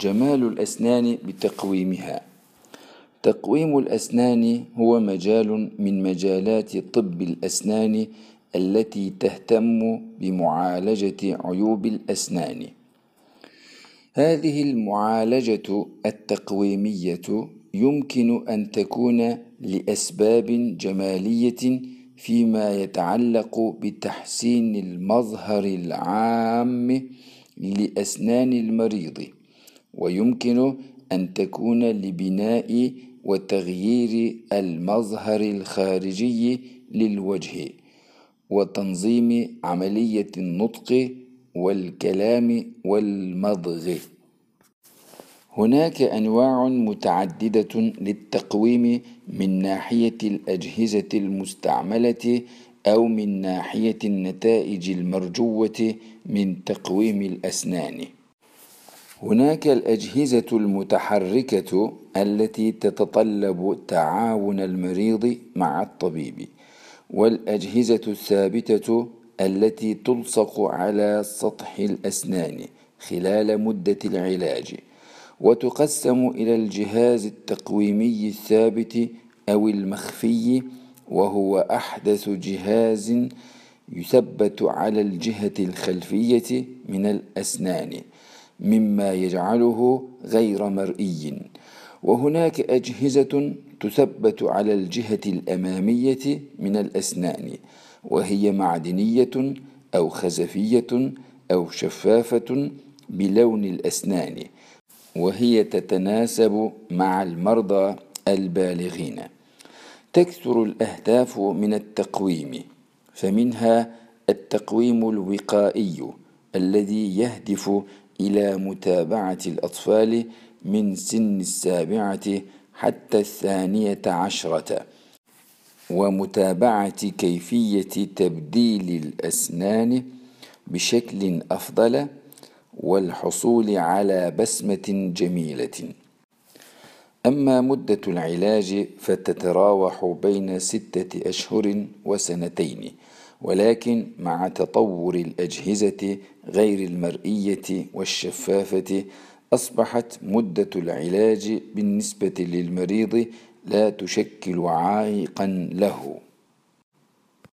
جمال الأسنان بتقويمها. تقويم الأسنان هو مجال من مجالات طب الأسنان التي تهتم بمعالجة عيوب الأسنان. هذه المعالجة التقويمية يمكن أن تكون لأسباب جمالية فيما يتعلق بتحسين المظهر العام لأسنان المريض. ويمكن أن تكون لبناء وتغيير المظهر الخارجي للوجه وتنظيم عملية النطق والكلام والمضغ. هناك أنواع متعددة للتقويم من ناحية الأجهزة المستعملة أو من ناحية النتائج المرجوة من تقويم الأسنان. هناك الأجهزة المتحركة التي تتطلب تعاون المريض مع الطبيب والأجهزة الثابتة التي تلصق على سطح الأسنان خلال مدة العلاج وتقسم إلى الجهاز التقويمي الثابت أو المخفي وهو أحدث جهاز يثبت على الجهة الخلفية من الأسنان. مما يجعله غير مرئي. وهناك أجهزة تثبت على الجهة الأمامية من الأسنان وهي معدنية أو خزفية أو شفافة بلون الأسنان وهي تتناسب مع المرضى البالغين. تكثر الأهداف من التقويم فمنها التقويم الوقائي الذي يهدف إلى متابعة الأطفال من سن السابعة حتى الثانية عشرة ومتابعة كيفية تبديل الأسنان بشكل أفضل والحصول على بسمة جميلة. أما مدة العلاج فتتراوح بين ستة أشهر وسنتين ولكن مع تطور الأجهزة غير المرئية والشفافة أصبحت مدة العلاج بالنسبة للمريض لا تشكل عائقا له.